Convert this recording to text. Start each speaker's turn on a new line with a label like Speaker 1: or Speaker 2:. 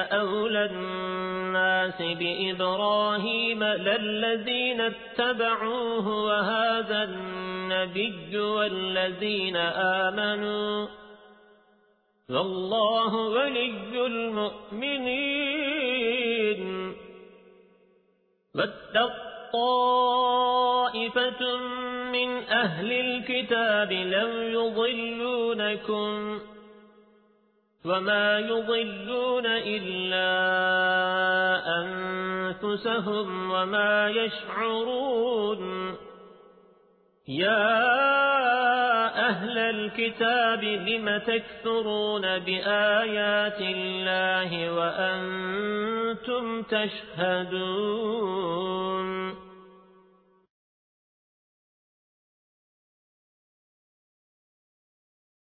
Speaker 1: أولى الناس بإبراهيم للذين اتبعوه وهذا النبي والذين آمنوا والله ولي المؤمنين. واتق طائفة من أهل الكتاب لو يضلونكم وما يضلون إلا أنفسهم وما يشعرون يا أهل الكتاب لم تكثرون بآيات الله وأنتم تشهدون